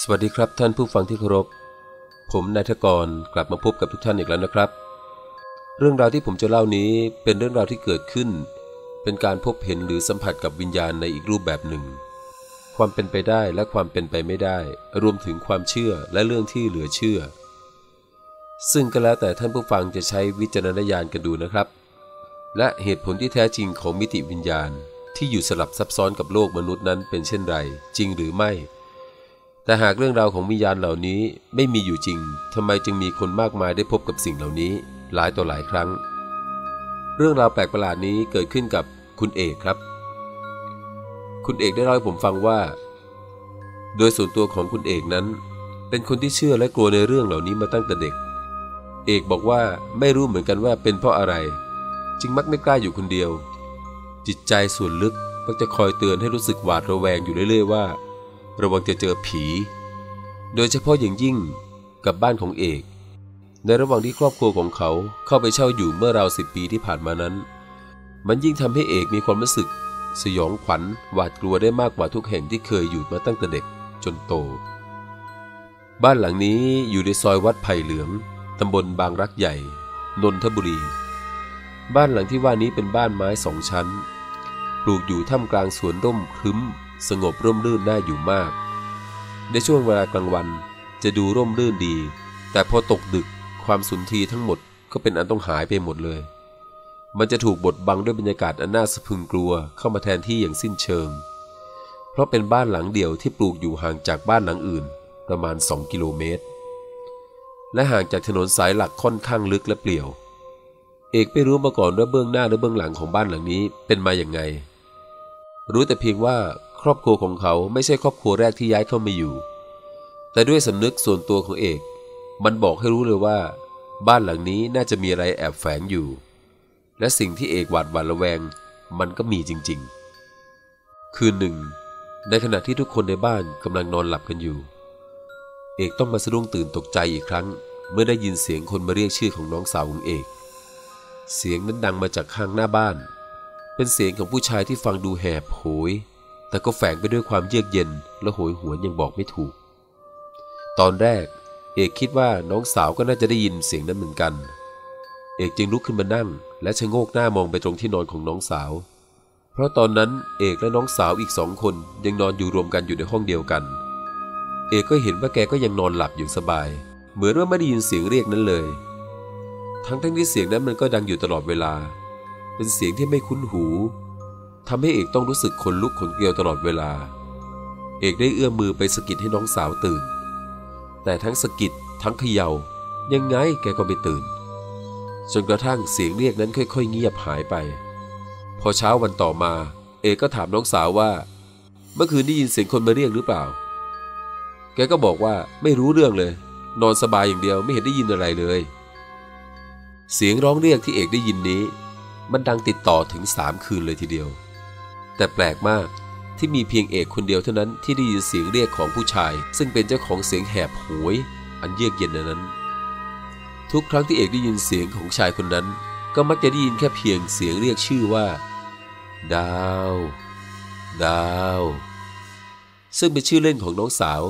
สวัสดีครับท่านผู้ฟังที่เคารพ ผมนายทกรกลับมาพบกับทุกท่านอีกแล้วนะครับ เรื่องราวที่ผมจะเล่านี้เป็นเรื่องราวที่เกิดขึ้น เป็นการพบเห็นหรือสัมผัสกับวิญญาณในอีกรูปแบบหนึ่ง ความเป็นไปได้และความเป็นไปไม่ได้ รวมถึงความเชื่อและเรื่องที่เหลือเชื่อ ซึ่งก็แล้วแต่ท่านผู้ฟังจะใช้วิจารณญาณกันดูนะครับ และเหตุผลที่แท้จริงของมิติวิญญาณ ที่อยู่สลับซับซ้อนกับโลกมนุษย์นั้นเป็นเช่นไร จริงหรือไม่ แต่หากเรื่องราวของวิญญาณเหล่านี้ไม่มีอยู่จริงทำไมจึงมีคนมากมายได้พบกับสิ่งเหล่านี้ หลายต่อหลายครั้ง เรื่องราวแปลกประหลาดนี้เกิดขึ้นกับคุณเอกครับ คุณเอกได้เล่าให้ผมฟังว่า โดยส่วนตัวของคุณเอกนั้น เป็นคนที่เชื่อและกลัวในเรื่องเหล่านี้มาตั้งแต่เด็ก เอกบอกว่าไม่รู้เหมือนกันว่าเป็นเพราะอะไร จึงมักไม่กล้าอยู่คนเดียว จิตใจส่วนลึกมักจะคอยเตือนให้รู้สึกหวาดระแวงอยู่เรื่อย ๆ ว่า ระวังจะเจอผี โดยเฉพาะอย่างยิ่งกับบ้านของเอก ในระหว่างที่ครอบครัวของเขาเข้าไปเช่าอยู่เมื่อราวสิบปีที่ผ่านมานั้น มันยิ่งทำให้เอกมีความรู้สึก สยองขวัญหวาดกลัวได้มากกว่าทุกแห่งที่เคยอยู่มาตั้งแต่เด็กจนโต บ้านหลังนี้อยู่ในซอยวัดไผ่เหลืองตำบลบางรักใหญ่ นนทบุรี บ้านหลังที่ว่านี้เป็นบ้านไม้สองชั้น ปลูกอยู่ท่ามกลางสวนร่มครึ้ม สงบร่มรื่นน่าอยู่มาก ในช่วงเวลากลางวันจะดูร่มรื่นดี แต่พอตกดึกความสุนทรีทั้งหมดก็เป็นอันต้องหายไปหมดเลย มันจะถูกบดบังด้วยบรรยากาศอันน่าสะพึงกลัวเข้ามาแทนที่อย่างสิ้นเชิง เพราะเป็นบ้านหลังเดียวที่ปลูกอยู่ห่างจากบ้านหลังอื่น ประมาณ 2 กิโลเมตร และห่างจากถนนสายหลักค่อนข้างลึกและเปลี่ยว เอกไม่รู้มาก่อนว่าเบื้องหน้าและเบื้องหลังของบ้านหลังนี้เป็นมาอย่างไง รู้แต่เพียงว่า ครอบครัวของเขาไม่ใช่ครอบครัวแรกที่ย้ายเข้ามาอยู่ แต่ด้วยสำนึกส่วนตัวของเอก มันบอกให้รู้เลยว่า บ้านหลังนี้น่าจะมีอะไรแอบแฝงอยู่ และสิ่งที่เอกหวาดหวั่นระแวง มันก็มีจริง ๆ คืนหนึ่ง ในขณะที่ทุกคนในบ้านกำลังนอนหลับกันอยู่ เอกต้องมาสะดุ้งตื่นตกใจอีกครั้ง เมื่อได้ยินเสียงคนมาเรียกชื่อของน้องสาวของเอก เสียงนั้นดังมาจากข้างหน้าบ้าน เป็นเสียงของผู้ชายที่ฟังดูแหบโหย แต่ก็แฝงไปด้วยความเยือกเย็นและโหยหวนยังบอกไม่ถูก ตอนแรก เอกคิดว่าน้องสาวก็น่าจะได้ยินเสียงนั้นเหมือนกัน เอกจึงลุกขึ้นมานั่ง และชะโงกหน้ามองไปตรงที่นอนของน้องสาว เพราะตอนนั้นเอกและน้องสาวอีกสองคนยังนอนอยู่รวมกันอยู่ในห้องเดียวกัน เอกก็เห็นว่าแกก็ยังนอนหลับอยู่สบาย เหมือนว่าไม่ได้ยินเสียงเรียกนั้นเลย ทั้งทั้งที่เสียงนั้นมันก็ดังอยู่ตลอดเวลา เป็นเสียงที่ไม่คุ้นหู ทำให้เอกต้องรู้สึกขนลุกขนเกลียวตลอดเวลา เอกได้เอื้อมมือไปสกิดให้น้องสาวตื่น แต่ทั้งสกิดทั้งเขยา่ายังไงแกก็ไม่ตื่น จนกระทั่งเสียงเรียกนั้นค่อย ๆ เงียบหายไป พอเช้าวันต่อมา เอกก็ถามน้องสาวว่า เมื่อคืนได้ยินเสียงคนมาเรียกหรือเปล่า แกก็บอกว่าไม่รู้เรื่องเลย นอนสบายอย่างเดียวไม่เห็นได้ยินอะไรเลย เสียงร้องเรียกที่เอกได้ยินนี้ มันดังติดต่อถึงสามคืนเลยทีเดียว แต่แปลกมากที่มีเพียงเอกคนเดียวเท่านั้นที่ได้ยินเสียงเรียกของผู้ชาย ซึ่งเป็นเจ้าของเสียงแหบโหย อันเยือกเย็นนั้น ทุกครั้งที่เอกได้ยินเสียงของชายคนนั้น ก็มักจะได้ยินแค่เพียงเสียงเรียกชื่อว่า ดาว ดาว ซึ่งเป็นชื่อเล่นของน้องสาว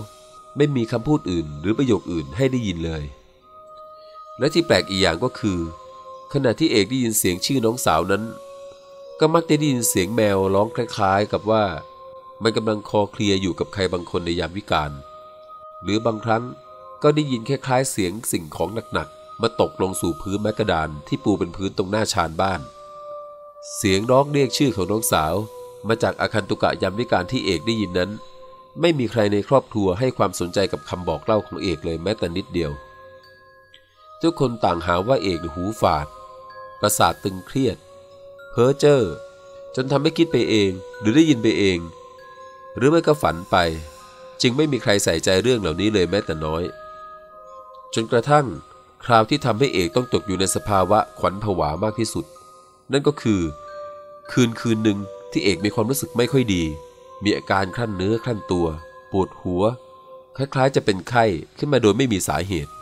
ไม่มีคำพูดอื่นหรือประโยคอื่นให้ได้ยินเลย และที่แปลกอีกอย่างก็คือ ขณะที่เอกได้ยินเสียงชื่อน้องสาวนั้น ก็มักจะได้ยินเสียงแมวร้องคล้ายๆ กับว่า มันกำลังคอเคลียอยู่กับใครบางคนในยามวิกาลหรือบางครั้งก็ได้ยินคล้ายๆเสียงสิ่งของหนักๆมาตกลงสู่พื้นแมกกาดานที่ปูเป็นพื้นตรงหน้าชานบ้าน เสียงร้องเรียกชื่อของน้องสาว มาจากอาคันตุกะยามวิกาลที่เอกได้ยินนั้น ไม่มีใครในครอบครัวให้ความสนใจกับคำบอกเล่าของเอกเลยแม้แต่นิดเดียว ทุกคนต่างหาว่าเอกหูฝาด ประสาทตึงเครียด เพ้อเจ้อจนทำให้คิดไปเองหรือได้ยินไปเอง หรือไม่ก็ฝันไป จึงไม่มีใครใส่ใจเรื่องเหล่านี้เลยแม้แต่น้อย จนกระทั่ง คราวที่ทำให้เอกต้องตกอยู่ในสภาวะขวัญผวามากที่สุด นั่นก็คือ คืนคืนหนึ่งที่เอกมีความรู้สึกไม่ค่อยดี มีอาการคลั่นเนื้อคลั่นตัว ปวดหัว คล้ายๆ จะเป็นไข้ขึ้นมาโดยไม่มีสาเหตุ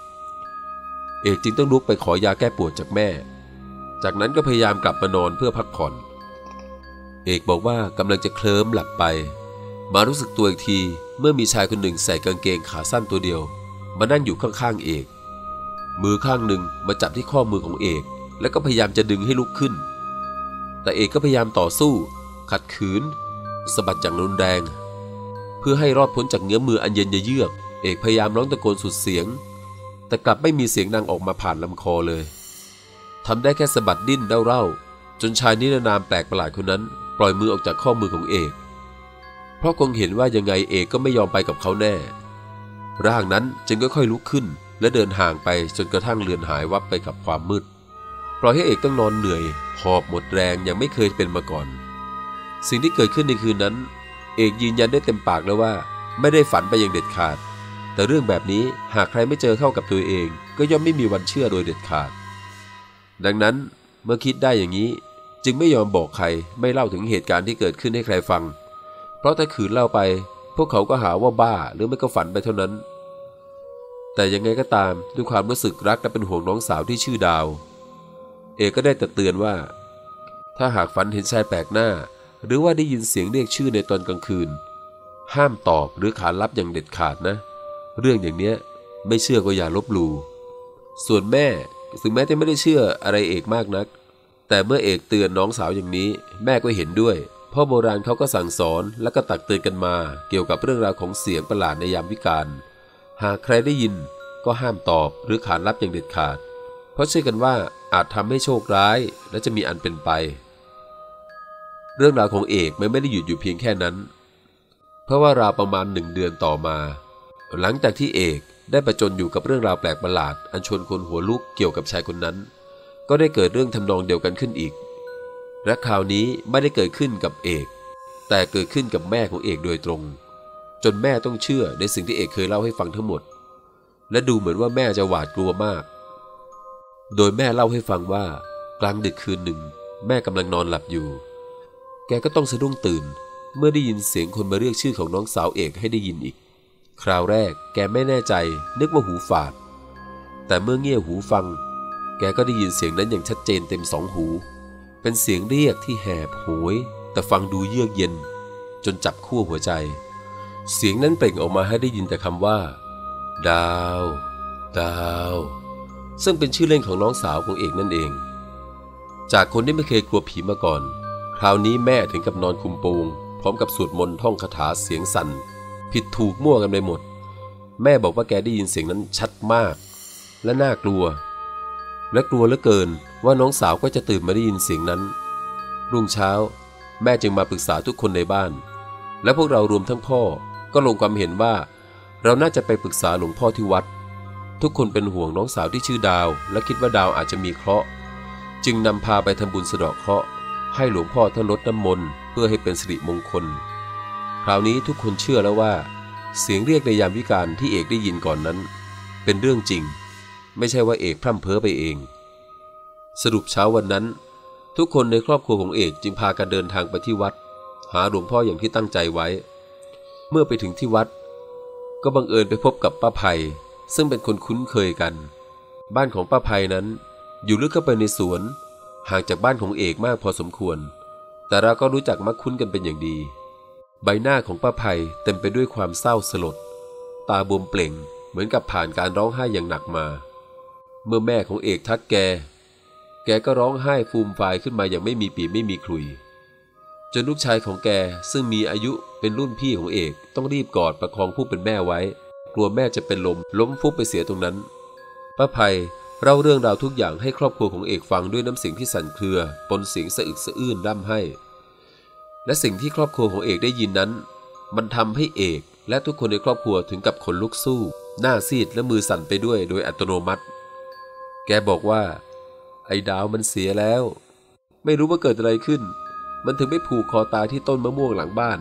เอกจึงต้องลุกไปขอยาแก้ปวดจากแม่ จากนั้นก็พยายามกลับมานอนเพื่อพักผ่อน เอกบอกว่ากำลังจะเคลิ้มหลับไป มารู้สึกตัวอีกทีเมื่อมีชายคนหนึ่งใส่กางเกงขาสั้นตัวเดียว มานั่งอยู่ข้างๆเอก มือข้างหนึ่งมาจับที่ข้อมือของเอก แล้วก็พยายามจะดึงให้ลุกขึ้น แต่เอกก็พยายามต่อสู้ ขัดขืนสะบัดอย่างรุนแรง เพื่อให้รอดพ้นจากเงื้อมืออันเย็นเยือก เอกพยายามร้องตะโกนสุดเสียง แต่กลับไม่มีเสียงดังออกมาผ่านลำคอเลย ทำได้แค่สะบัดดิ้นเร่าๆจนชายนิรนามแปลกประหลาดคนนั้น ปล่อยมือออกจากข้อมือของเอก เพราะคงเห็นว่ายังไงเอกก็ไม่ยอมไปกับเขาแน่ ร่างนั้นจึงค่อยๆลุกขึ้น และเดินห่างไปจนกระทั่งเลือนหายวับไปกับความมืด ปล่อยให้เอกต้องนอนเหนื่อย หอบหมดแรงยังไม่เคยเป็นมาก่อน สิ่งที่เกิดขึ้นในคืนนั้น เอกยืนยันได้เต็มปากแล้วว่า ไม่ได้ฝันไปอย่างเด็ดขาด แต่เรื่องแบบนี้หากใครไม่เจอเข้ากับตัวเอง ก็ย่อมไม่มีวันเชื่อโดยเด็ดขาด ดังนั้นเมื่อคิดได้อย่างนี้ จึงไม่ยอมบอกใครไม่เล่าถึงเหตุการณ์ที่เกิดขึ้นให้ใครฟัง เพราะถ้าขืนเล่าไป พวกเขาก็หาว่าบ้าหรือไม่ก็ฝันไปเท่านั้น แต่ยังไงก็ตามด้วยความรู้สึกรักและเป็นห่วงน้องสาวที่ชื่อดาว เอกก็ได้แต่เตือนว่า ถ้าหากฝันเห็นชายแปลกหน้า หรือว่าได้ยินเสียงเรียกชื่อในตอนกลางคืน ห้ามตอบหรือขานรับอย่างเด็ดขาดนะ เรื่องอย่างเนี้ยไม่เชื่อก็อย่าลบหลู่ส่วนแม่ ถึงแม้จะไม่ได้เชื่ออะไรเอกมากนัก แต่เมื่อเอกเตือนน้องสาวอย่างนี้ แม่ก็เห็นด้วยพ่อโบราณเขาก็สั่งสอนและก็ตักเตือนกันมา เกี่ยวกับเรื่องราวของเสียงประหลาดในยามวิกาลหากใครได้ยินก็ห้ามตอบหรือขานรับอย่างเด็ดขาด เพราะเชื่อกันว่าอาจทำให้โชคร้ายและจะมีอันเป็นไป เรื่องราวของเอกไม่ได้หยุดอยู่เพียงแค่นั้น เพราะว่าราวประมาณหนึ่งเดือนต่อมา หลังจากที่เอก ได้ประจนอยู่กับเรื่องราวแปลกประหลาด อันชวนคนหัวลุกเกี่ยวกับชายคนนั้น ก็ได้เกิดเรื่องทำนองเดียวกันขึ้นอีก และคราวนี้ไม่ได้เกิดขึ้นกับเอก แต่เกิดขึ้นกับแม่ของเอกโดยตรง จนแม่ต้องเชื่อในสิ่งที่เอกเคยเล่าให้ฟังทั้งหมด และดูเหมือนว่าแม่จะหวาดกลัวมาก โดยแม่เล่าให้ฟังว่ากลางดึกคืนหนึ่ง แม่กำลังนอนหลับอยู่ แกก็ต้องสะดุ้งตื่น เมื่อได้ยินเสียงคนมาเรียกชื่อของน้องสาวเอกให้ได้ยินอีก คราวแรกแกไม่แน่ใจนึกว่าหูฝาด แต่เมื่อเงี่ยหูฟัง แกก็ได้ยินเสียงนั้นอย่างชัดเจนเต็มสองหู เป็นเสียงเรียกที่แหบโหย แต่ฟังดูเยือกเย็น จนจับขั้วหัวใจ เสียงนั้นเปล่งออกมาให้ได้ยินแต่คำว่า ดาว ดาว ซึ่งเป็นชื่อเล่นของน้องสาวของเอกนั่นเอง จากคนที่ไม่เคยกลัวผีมาก่อน คราวนี้แม่ถึงกับนอนคุมโปงพร้อมกับสวดมนต์ท่องคาถาเสียงสั่น ผิดถูกมั่วกันไปหมด แม่บอกว่าแกได้ยินเสียงนั้นชัดมาก และน่ากลัว และกลัวเหลือเกินว่าน้องสาวก็จะตื่นมาได้ยินเสียงนั้น รุ่งเช้า แม่จึงมาปรึกษาทุกคนในบ้าน และพวกเรารวมทั้งพ่อก็ลงความเห็นว่า เราน่าจะไปปรึกษาหลวงพ่อที่วัด ทุกคนเป็นห่วงน้องสาวที่ชื่อดาว และคิดว่าดาวอาจจะมีเคราะห์จึงนำพาไปทำบุญสะเดาะเคราะห์ให้หลวงพ่อท่านลดน้ำมนต์เพื่อให้เป็นสิริมงคล คราวนี้ทุกคนเชื่อแล้วว่า เสียงเรียกในยามวิกาลที่เอกได้ยินก่อนนั้น เป็นเรื่องจริง ไม่ใช่ว่าเอกพร่ำเพ้อไปเอง สรุปเช้าวันนั้น ทุกคนในครอบครัวของเอกจึงพากันเดินทางไปที่วัด หาหลวงพ่ออย่างที่ตั้งใจไว้ เมื่อไปถึงที่วัด ก็บังเอิญไปพบกับป้าไผ่ซึ่งเป็นคนคุ้นเคยกัน บ้านของป้าไผ่นั้น อยู่ลึกเข้าไปในสวนห่างจากบ้านของเอกมากพอสมควร แต่เราก็รู้จักมักคุ้นกันเป็นอย่างดี ใบหน้าของป้าไผ่เต็มไปด้วยความเศร้าสลด ตาบวมเปล่งเหมือนกับผ่านการร้องไห้อย่างหนักมา เมื่อแม่ของเอกทักแก แกก็ร้องไห้ฟูมฟายขึ้นมาอย่างไม่มีปีไม่มีคลุย จนลูกชายของแกซึ่งมีอายุเป็นรุ่นพี่ของเอกต้องรีบกอดประคองผู้เป็นแม่ไว้ กลัวแม่จะเป็นลมล้มฟุบไปเสียตรงนั้นป้าไพเล่าเรื่องราวทุกอย่างให้ครอบครัวของเอกฟังด้วยน้ำเสียงที่สั่นเครือปนเสียงสะอึกสะอื้นร่ำให้ และสิ่งที่ครอบครัวของเอกได้ยินนั้น มันทำให้เอกและทุกคนในครอบครัวถึงกับขนลุกสู้ หน้าซีดและมือสั่นไปด้วยโดยอัตโนมัติ แกบอกว่า ไอ้ดาวมันเสียแล้ว ไม่รู้ว่าเกิดอะไรขึ้น มันถึงไม่ผูกคอตายที่ต้นมะม่วงหลังบ้าน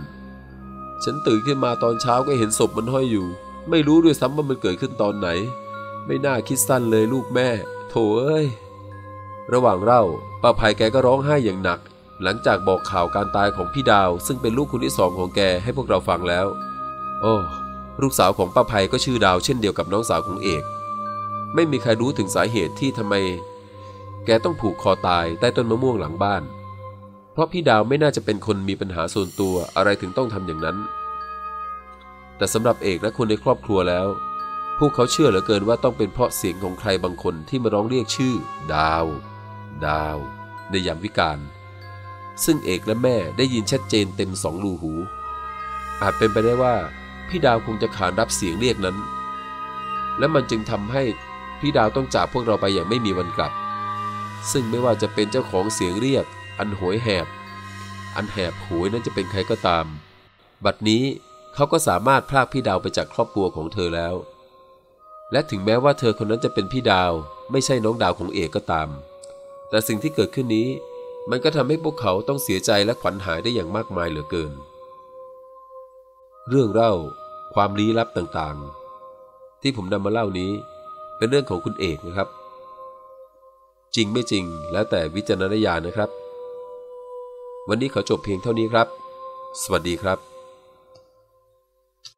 ฉันตื่นขึ้นมาตอนเช้าก็เห็นศพมันห้อยอยู่ ไม่รู้ด้วยซ้ำว่ามันเกิดขึ้นตอนไหน ไม่น่าคิดสั้นเลยลูกแม่ โถเอ้ยระหว่างเล่าป้าภัยแกก็ร้องไห้อย่างหนัก หลังจากบอกข่าวการตายของพี่ดาว ซึ่งเป็นลูกคนที่สองของแกให้พวกเราฟังแล้ว โอ้ลูกสาวของป้าภัยก็ชื่อดาวเช่นเดียวกับน้องสาวของเอก ไม่มีใครรู้ถึงสาเหตุที่ทำไม แกต้องผูกคอตายใต้ต้นมะม่วงหลังบ้าน เพราะพี่ดาวไม่น่าจะเป็นคนมีปัญหาส่วนตัวอะไรถึงต้องทำอย่างนั้น แต่สำหรับเอกและคนในครอบครัวแล้ว พวกเขาเชื่อเหลือเกินว่าต้องเป็นเพราะเสียงของใครบางคนที่มาร้องเรียกชื่อ ดาว ดาว ในยามวิกาล ซึ่งเอกและแม่ได้ยินชัดเจนเต็มสองรูหู อาจเป็นไปได้ว่าพี่ดาวคงจะขานรับเสียงเรียกนั้น และมันจึงทำให้พี่ดาวต้องจากพวกเราไปอย่างไม่มีวันกลับ ซึ่งไม่ว่าจะเป็นเจ้าของเสียงเรียก อันโหยแหบ อันแหบโหยนั้นจะเป็นใครก็ตาม บัดนี้เขาก็สามารถพรากพี่ดาวไปจากครอบครัวของเธอแล้ว และถึงแม้ว่าเธอคนนั้นจะเป็นพี่ดาว ไม่ใช่น้องดาวของเอกก็ตาม แต่สิ่งที่เกิดขึ้นนี้ มันก็ทำให้พวกเขาต้องเสียใจและขวัญหายได้อย่างมากมายเหลือเกิน เรื่องเล่าความลี้ลับต่างๆ ที่ผมนำมาเล่านี้เป็นเรื่องของคุณเอกนะครับ จริงไม่จริงแล้วแต่วิจารณญาณนะครับ วันนี้ขอจบเพียงเท่านี้ครับ สวัสดีครับ